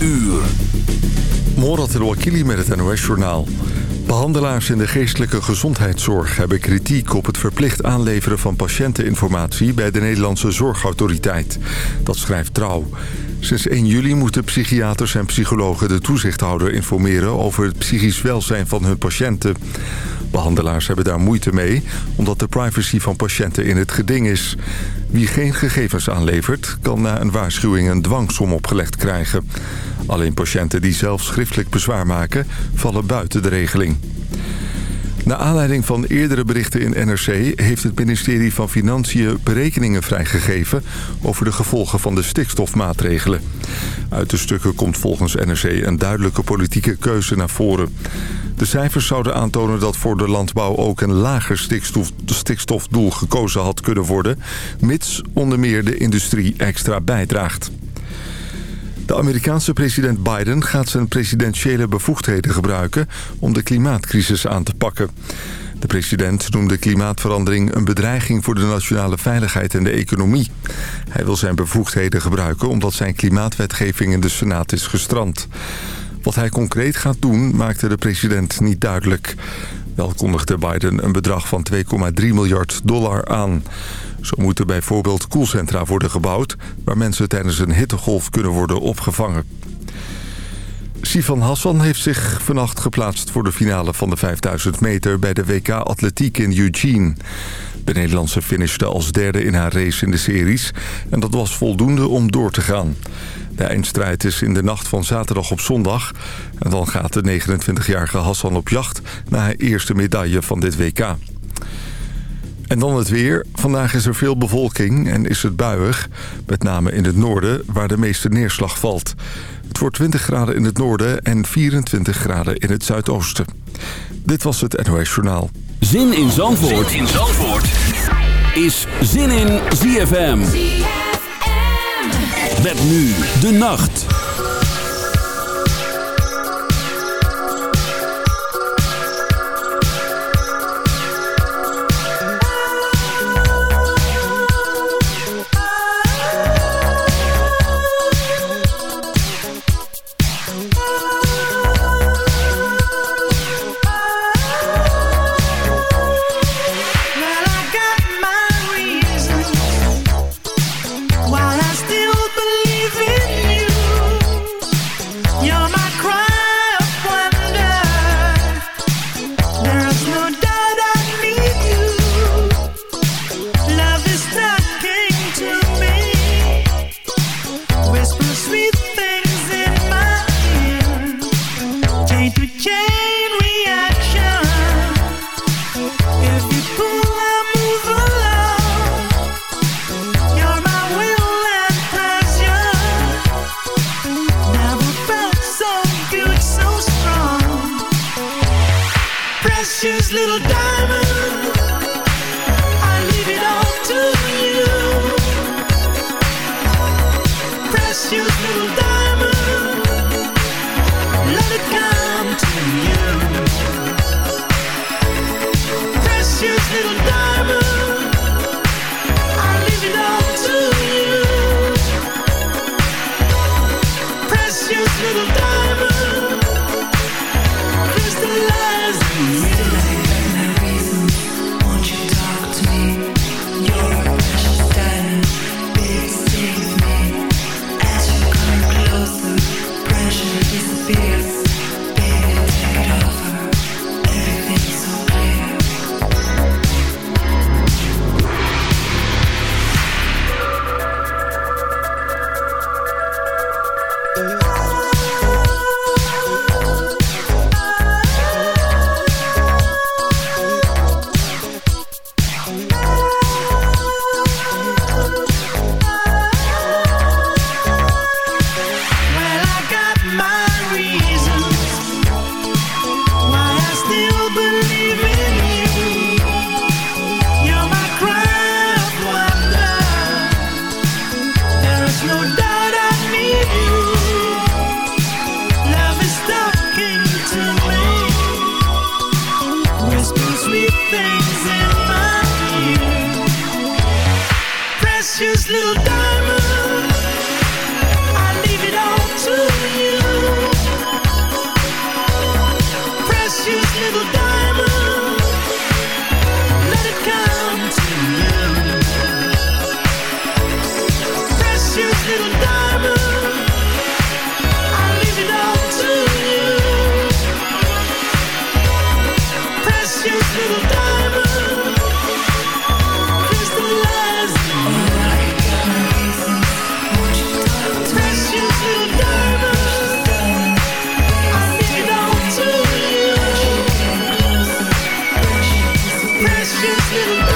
uur. Morat El-Wakili met het NOS-journaal. Behandelaars in de geestelijke gezondheidszorg hebben kritiek op het verplicht aanleveren van patiënteninformatie bij de Nederlandse Zorgautoriteit. Dat schrijft Trouw. Sinds 1 juli moeten psychiaters en psychologen de toezichthouder informeren over het psychisch welzijn van hun patiënten. Behandelaars hebben daar moeite mee, omdat de privacy van patiënten in het geding is. Wie geen gegevens aanlevert, kan na een waarschuwing een dwangsom opgelegd krijgen. Alleen patiënten die zelf schriftelijk bezwaar maken, vallen buiten de regeling. Naar aanleiding van eerdere berichten in NRC... heeft het ministerie van Financiën berekeningen vrijgegeven... over de gevolgen van de stikstofmaatregelen. Uit de stukken komt volgens NRC een duidelijke politieke keuze naar voren. De cijfers zouden aantonen dat voor de landbouw ook een lager stikstof, stikstofdoel gekozen had kunnen worden... mits onder meer de industrie extra bijdraagt. De Amerikaanse president Biden gaat zijn presidentiële bevoegdheden gebruiken... om de klimaatcrisis aan te pakken. De president noemde klimaatverandering een bedreiging voor de nationale veiligheid en de economie. Hij wil zijn bevoegdheden gebruiken omdat zijn klimaatwetgeving in de Senaat is gestrand. Wat hij concreet gaat doen, maakte de president niet duidelijk. Wel kondigde Biden een bedrag van 2,3 miljard dollar aan. Zo moeten bijvoorbeeld koelcentra worden gebouwd... waar mensen tijdens een hittegolf kunnen worden opgevangen. Sifan Hassan heeft zich vannacht geplaatst voor de finale van de 5000 meter... bij de WK Atletiek in Eugene. De Nederlandse finishte als derde in haar race in de series... en dat was voldoende om door te gaan. De eindstrijd is in de nacht van zaterdag op zondag. En dan gaat de 29-jarige Hassan op jacht... naar haar eerste medaille van dit WK. En dan het weer. Vandaag is er veel bevolking en is het buiig. Met name in het noorden, waar de meeste neerslag valt. Het wordt 20 graden in het noorden en 24 graden in het zuidoosten. Dit was het NOS Journaal. Zin in Zandvoort, zin in Zandvoort. is Zin in ZFM. ZFM. Met nu de nacht. little diamond crystallizing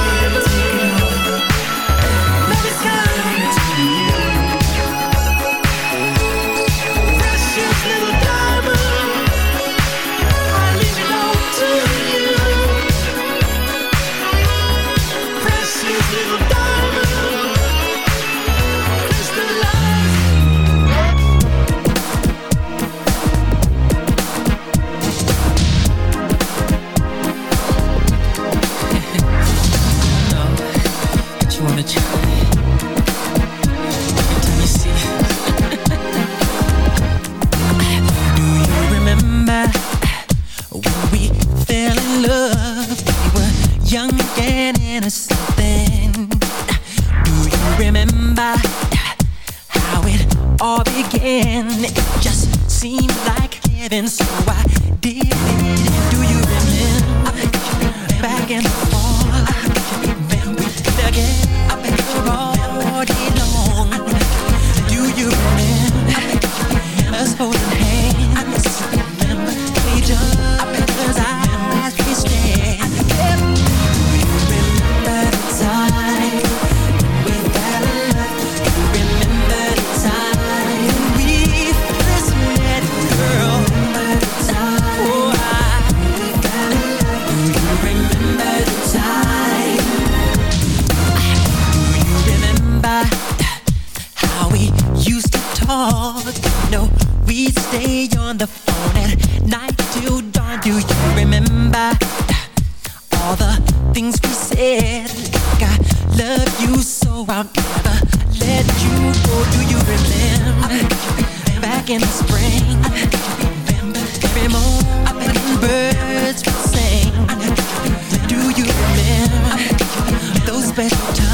Bye. best times?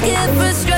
get frustrated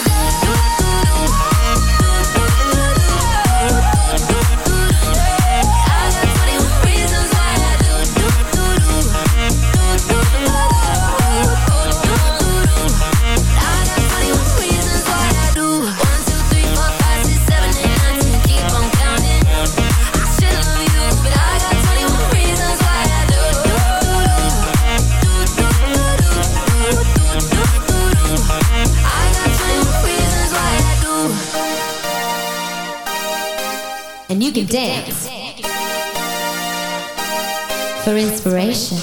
inspiration.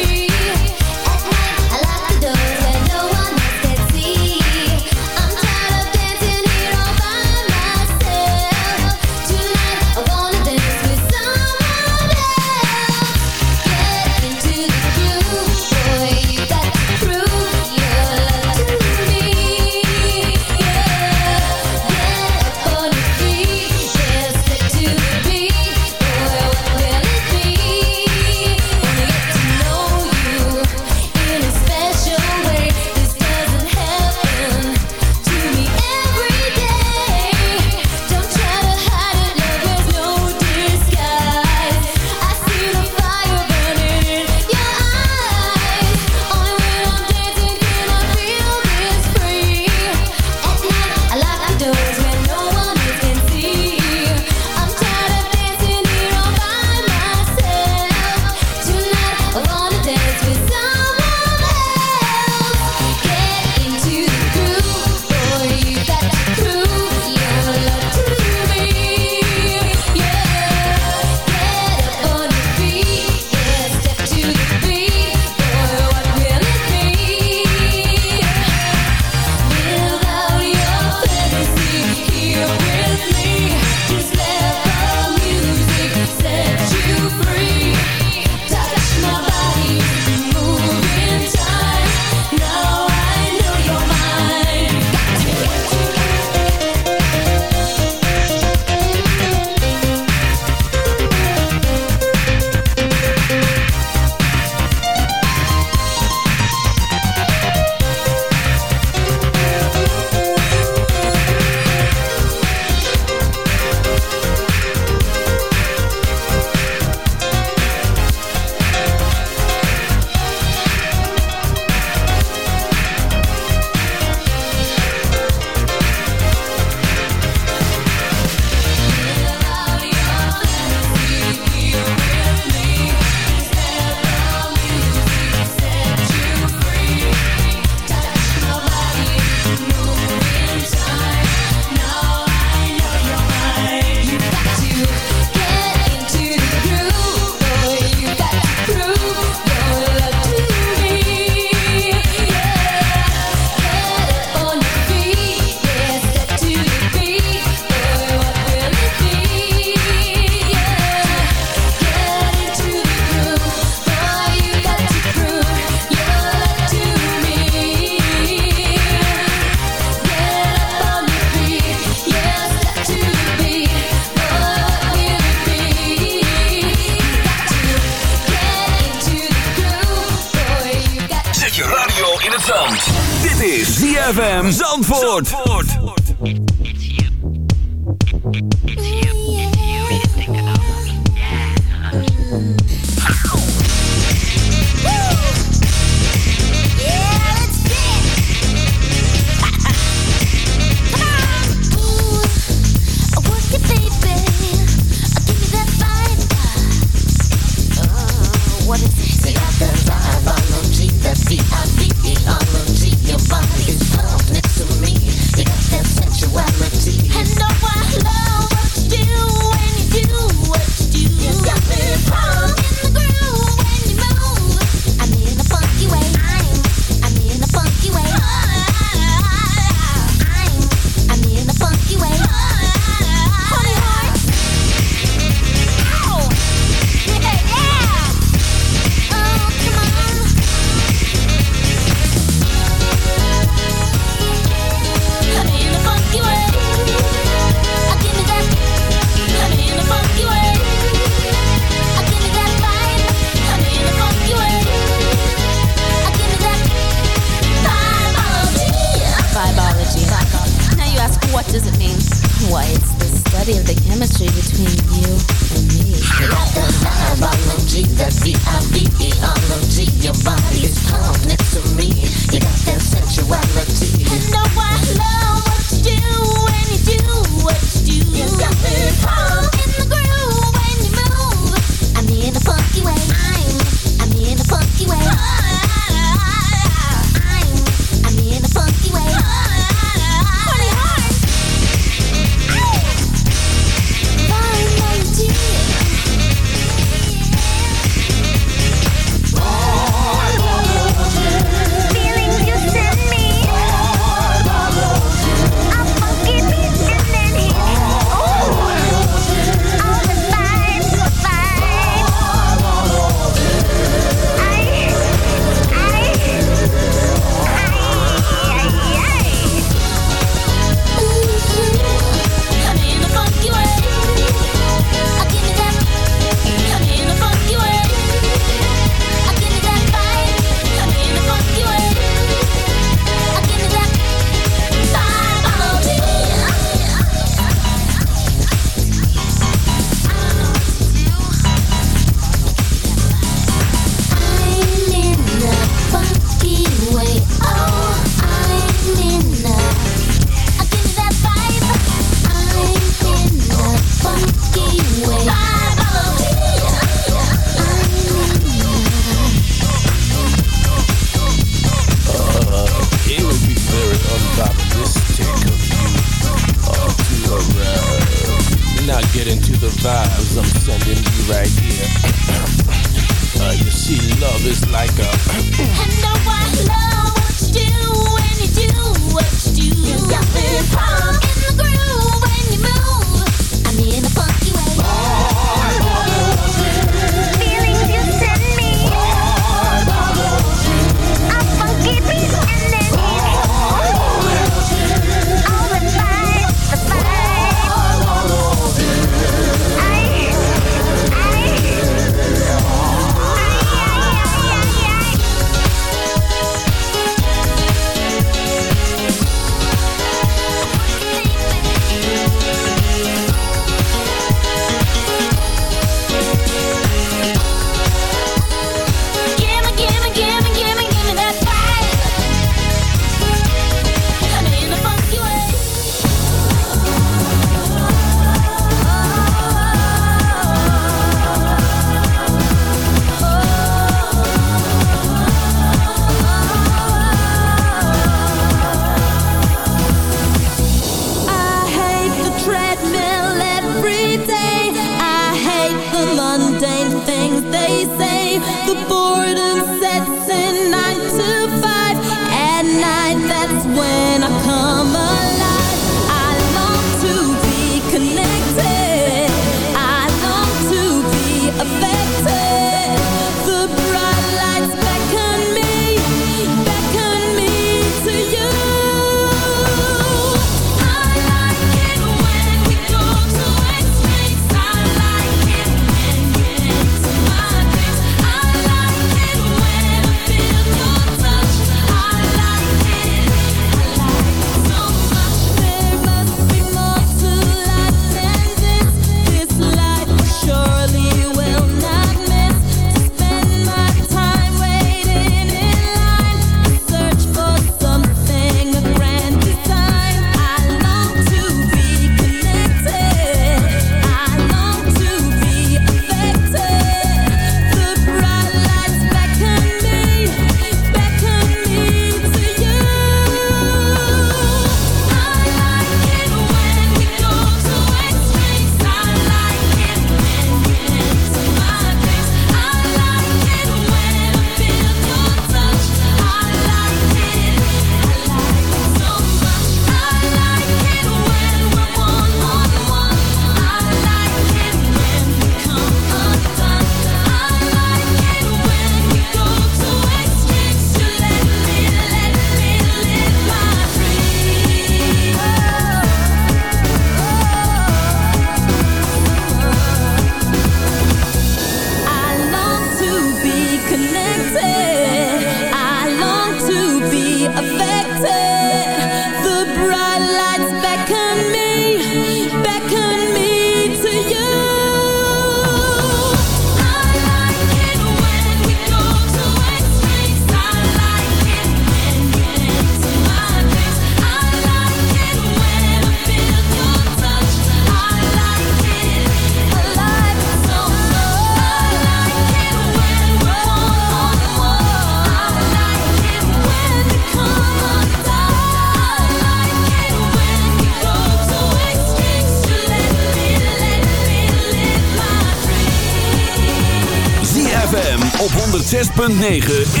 106.9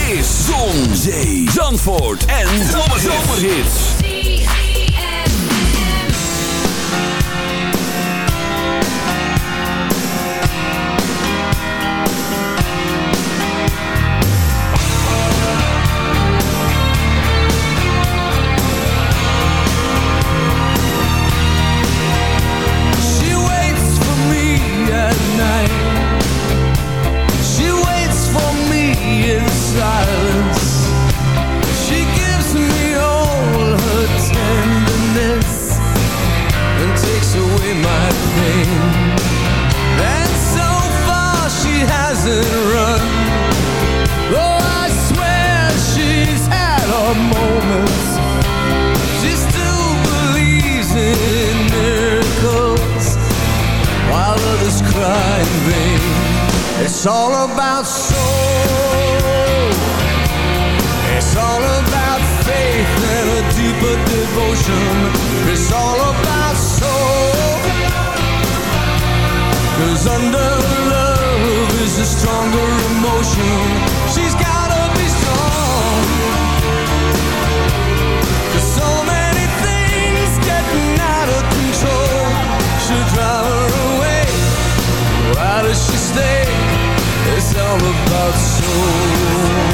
about soul.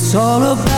It's all about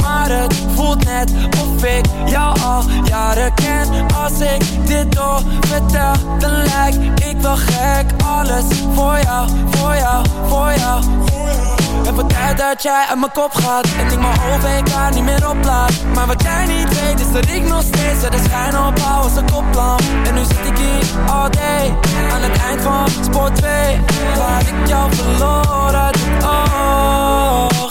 Maar het voelt net of ik jou al jaren ken. Als ik dit door vertel Dan lijk ik wel gek. Alles voor jou, voor jou, voor jou. Het wordt tijd dat jij uit mijn kop gaat En ik mijn OVK niet meer oplaat. Maar wat jij niet weet is dat ik nog steeds De schijn opbouw als een koplamp. En nu zit ik hier all day Aan het eind van spoor 2 Waar ik jou verloren oog. Ze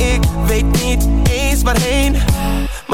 ik weet niet eens waarheen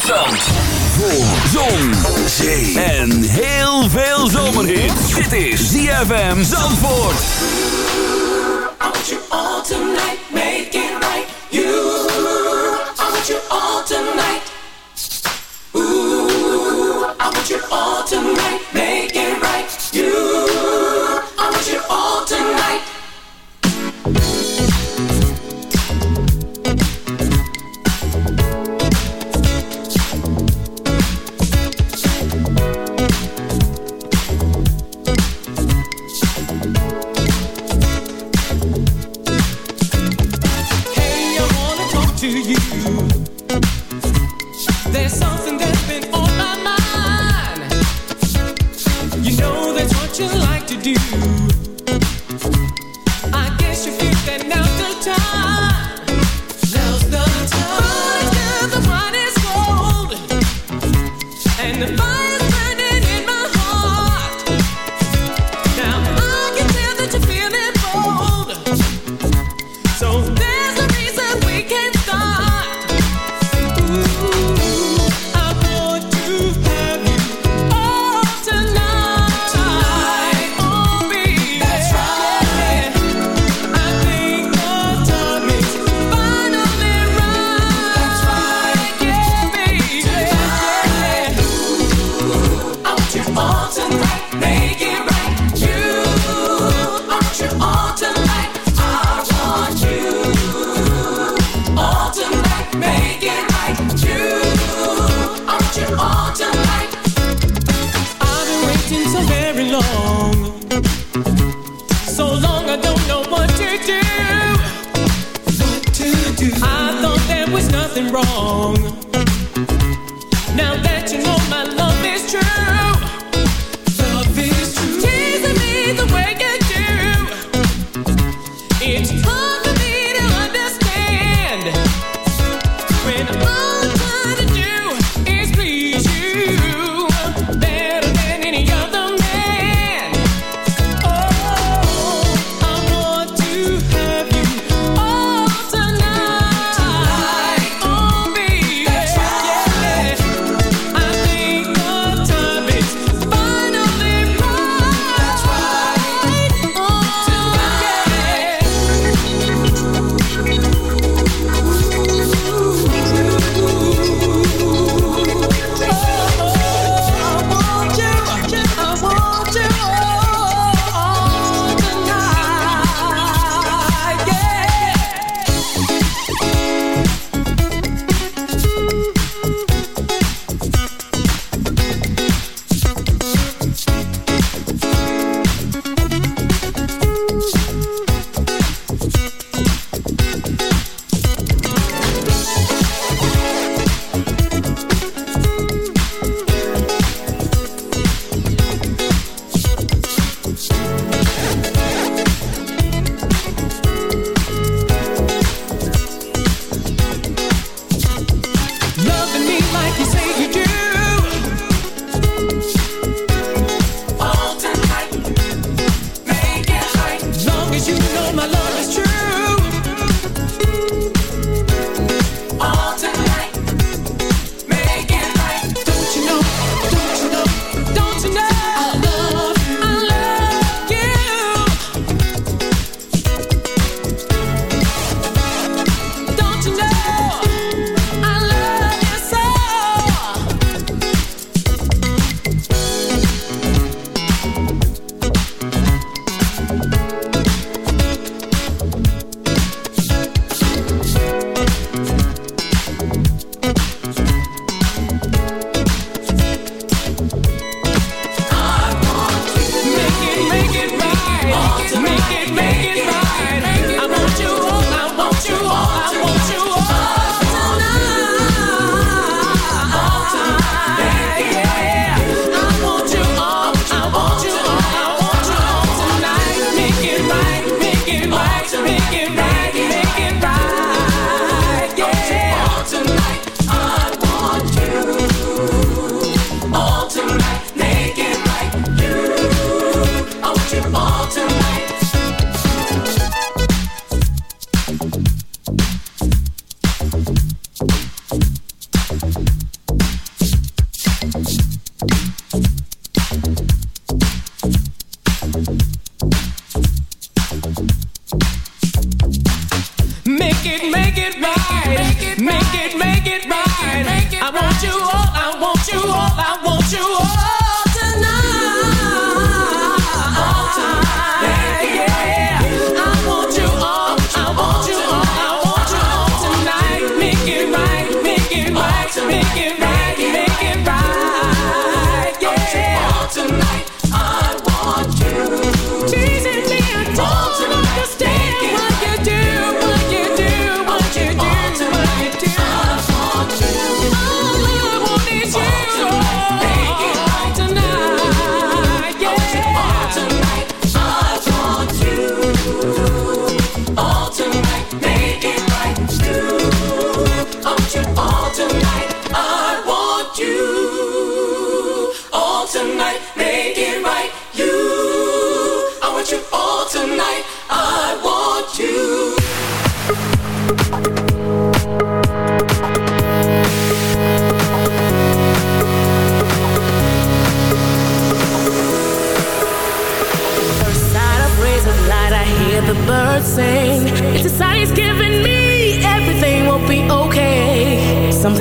Voor zon, zee en heel veel zomerhit. Dit is ZFM Zandvoort. You all tonight,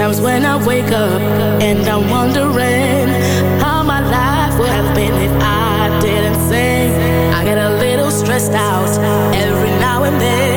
Sometimes when I wake up and I'm wondering how my life would have been if I didn't sing. I get a little stressed out every now and then.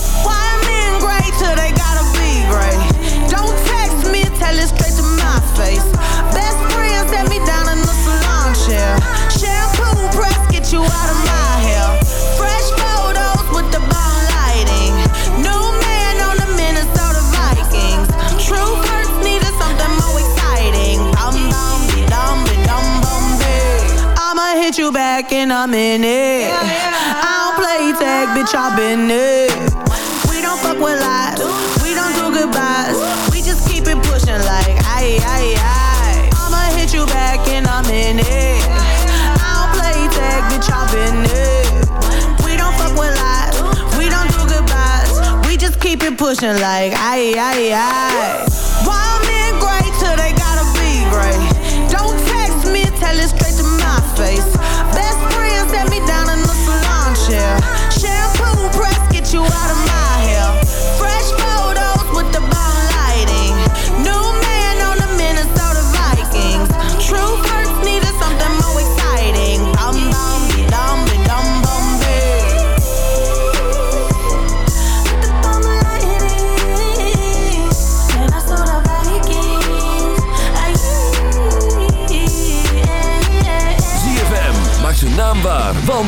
back and I'm in it. Yeah, yeah. I don't play tag, bitch, I've been it. We don't fuck with lies, we don't do goodbyes. We just keep it pushing like, aye, aye, aye. I'ma hit you back i in. I don't play tag, bitch, i it. We don't fuck with lies, we don't do goodbyes. We just keep it pushing like, aye, aye, aye.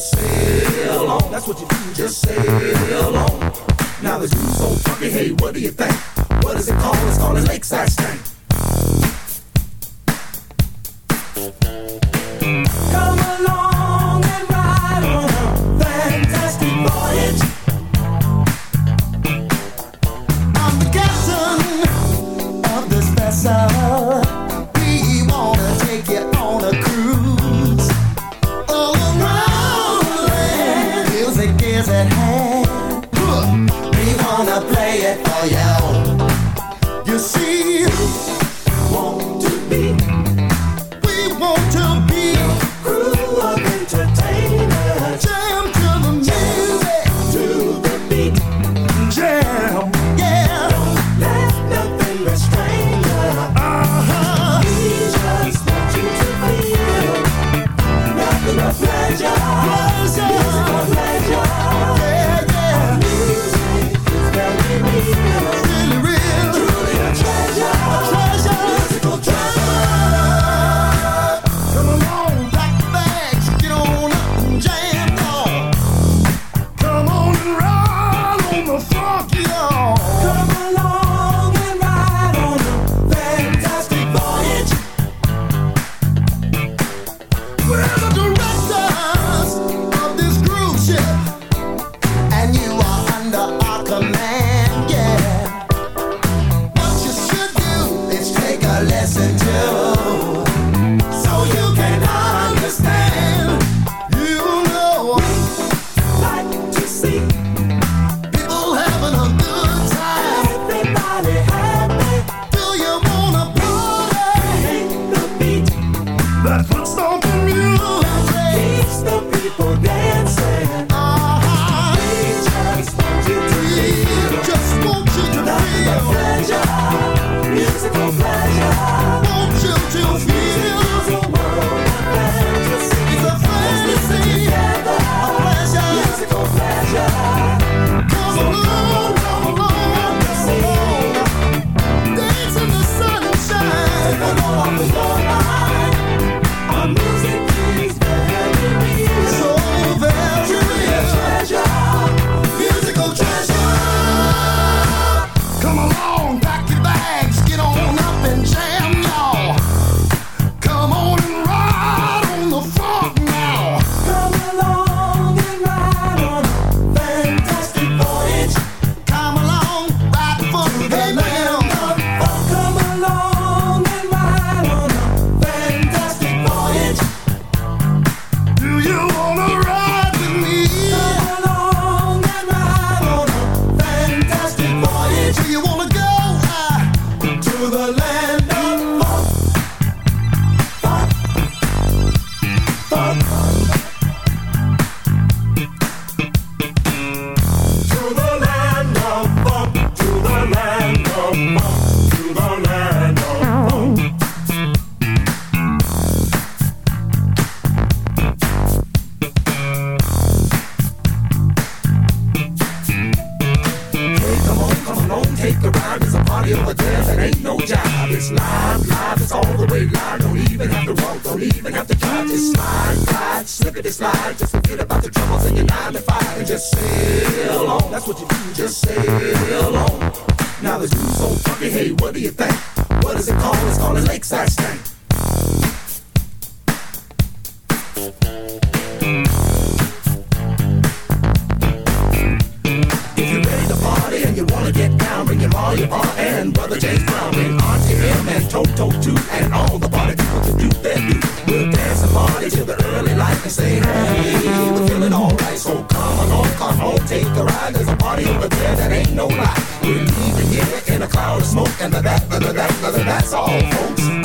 Just sail on. That's what you do. Just sail oh yeah. In a cloud of smoke and the that, the that, the that, that's all, folks.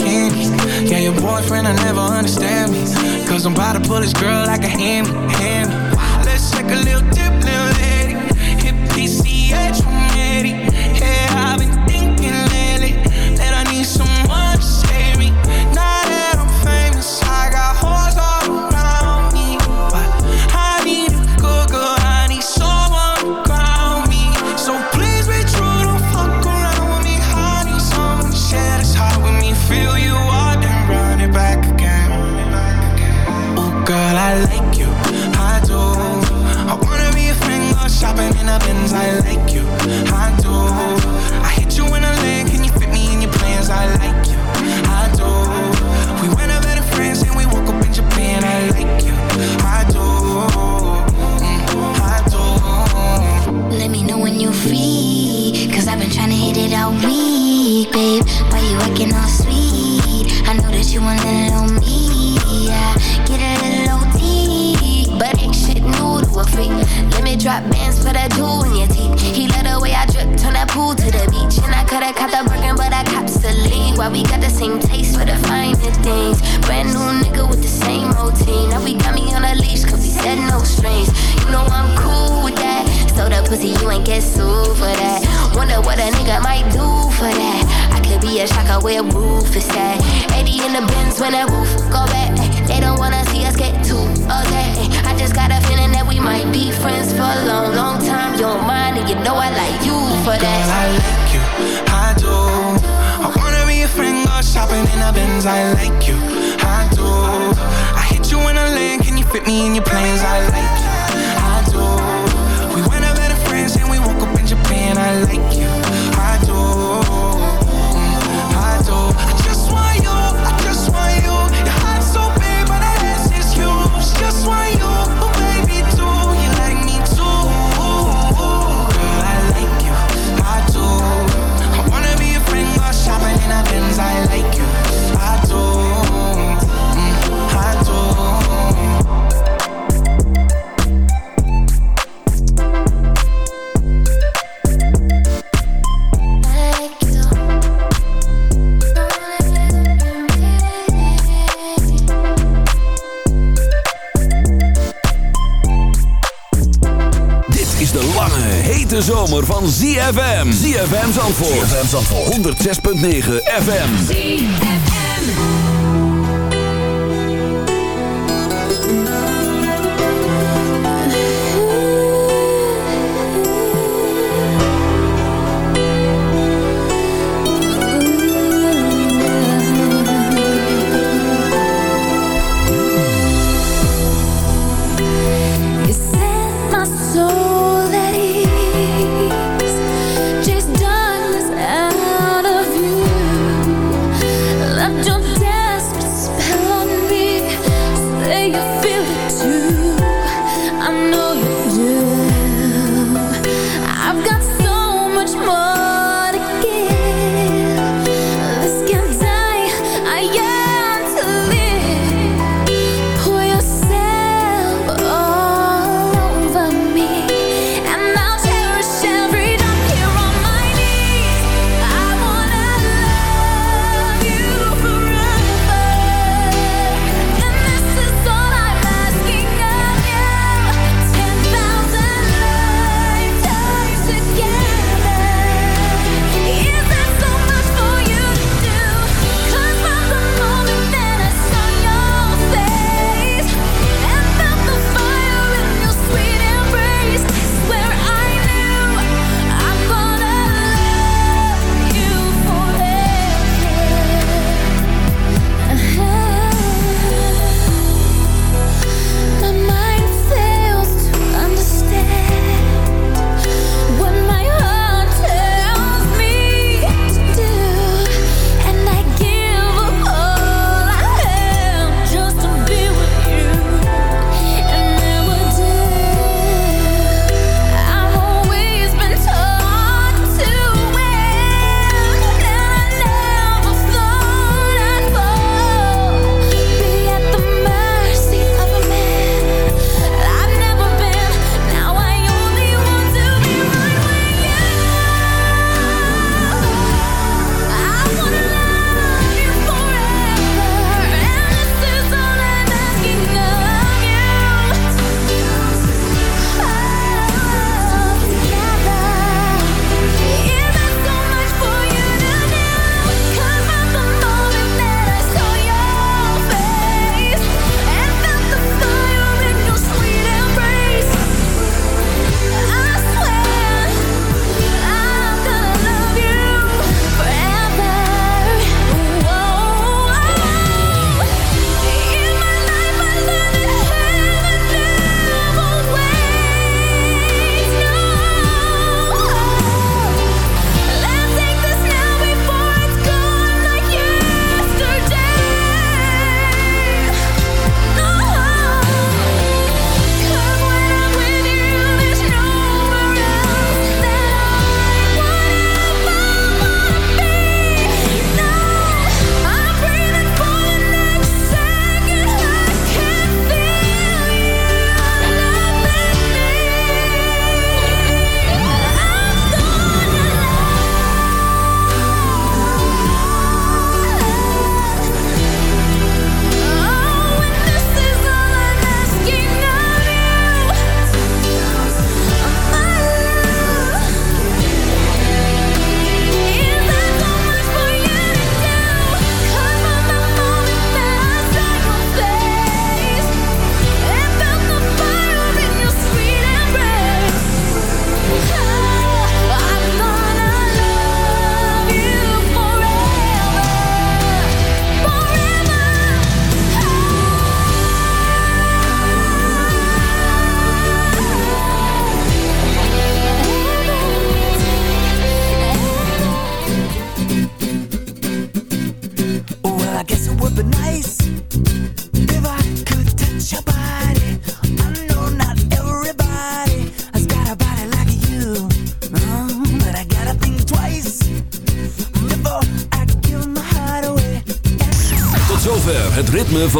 Yeah, your boyfriend, I never understand me. Cause I'm about to pull this girl like a hammy, hammy. Let's take a little dip, Drop bands for that jewel in your teeth. He let the way I drip, turn that pool to the beach. And I coulda caught the Birkin, but I cops the lead. Why we got the same taste for the finer things. Brand new nigga with the same routine. Now we got me on a leash, cause we said no strings. You know I'm cool with that. So the pussy, you ain't get sued for that. Wonder what a nigga might do for that. I could be a shocker where roof is at. 80 in the bins when that roof go back. They don't wanna see us get too. Just got a feeling that we might be friends for a long, long time. You don't mind, and you know I like you for Girl, that. I like you, I do. I wanna be a friend, go shopping in a Benz. I like you, I do. I hit you in a lane, can you fit me in your plans? I like you, ZFM. ZFM Zandvoort. ZFM Zandvoort. 106.9 FM.